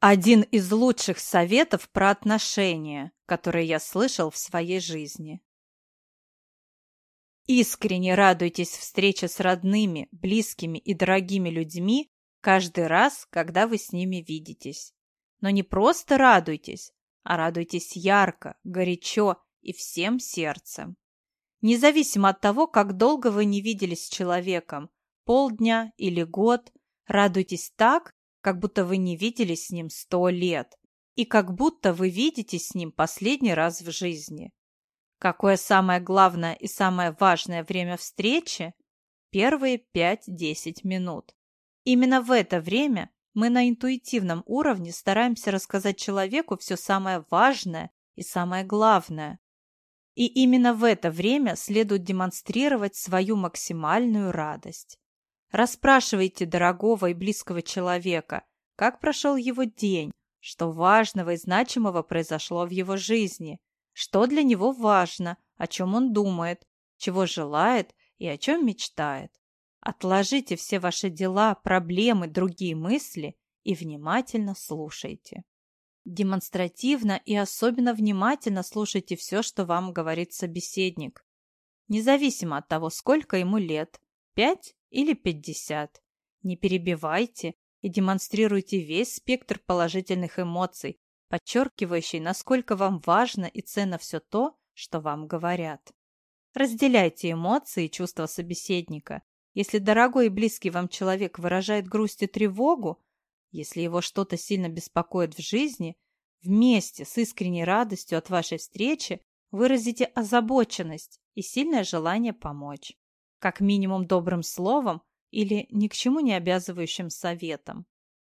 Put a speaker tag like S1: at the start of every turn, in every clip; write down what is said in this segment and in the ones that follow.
S1: Один из лучших советов про отношения, которые я слышал в своей жизни. Искренне радуйтесь встрече с родными, близкими и дорогими людьми каждый раз, когда вы с ними видитесь. Но не просто радуйтесь, а радуйтесь ярко, горячо и всем сердцем. Независимо от того, как долго вы не виделись с человеком, полдня или год, радуйтесь так, как будто вы не виделись с ним сто лет, и как будто вы видитесь с ним последний раз в жизни. Какое самое главное и самое важное время встречи? Первые 5-10 минут. Именно в это время мы на интуитивном уровне стараемся рассказать человеку все самое важное и самое главное. И именно в это время следует демонстрировать свою максимальную радость. Расспрашивайте дорогого и близкого человека, как прошел его день, что важного и значимого произошло в его жизни, что для него важно, о чем он думает, чего желает и о чем мечтает. Отложите все ваши дела, проблемы, другие мысли и внимательно слушайте. Демонстративно и особенно внимательно слушайте все, что вам говорит собеседник. Независимо от того, сколько ему лет, пять или 50. Не перебивайте и демонстрируйте весь спектр положительных эмоций, подчеркивающий, насколько вам важно и ценно все то, что вам говорят. Разделяйте эмоции и чувства собеседника. Если дорогой и близкий вам человек выражает грусть и тревогу, если его что-то сильно беспокоит в жизни, вместе с искренней радостью от вашей встречи выразите озабоченность и сильное желание помочь как минимум добрым словом или ни к чему не обязывающим советом.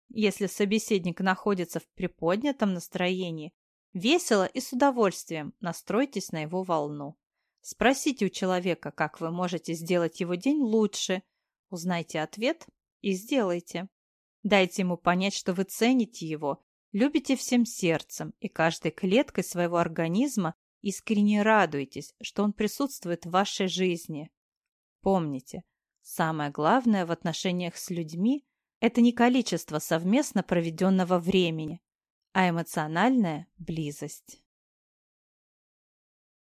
S1: Если собеседник находится в приподнятом настроении, весело и с удовольствием настройтесь на его волну. Спросите у человека, как вы можете сделать его день лучше. Узнайте ответ и сделайте. Дайте ему понять, что вы цените его, любите всем сердцем и каждой клеткой своего организма искренне радуетесь, что он присутствует в вашей жизни. Помните, самое главное в отношениях с людьми – это не количество совместно проведенного времени, а эмоциональная близость.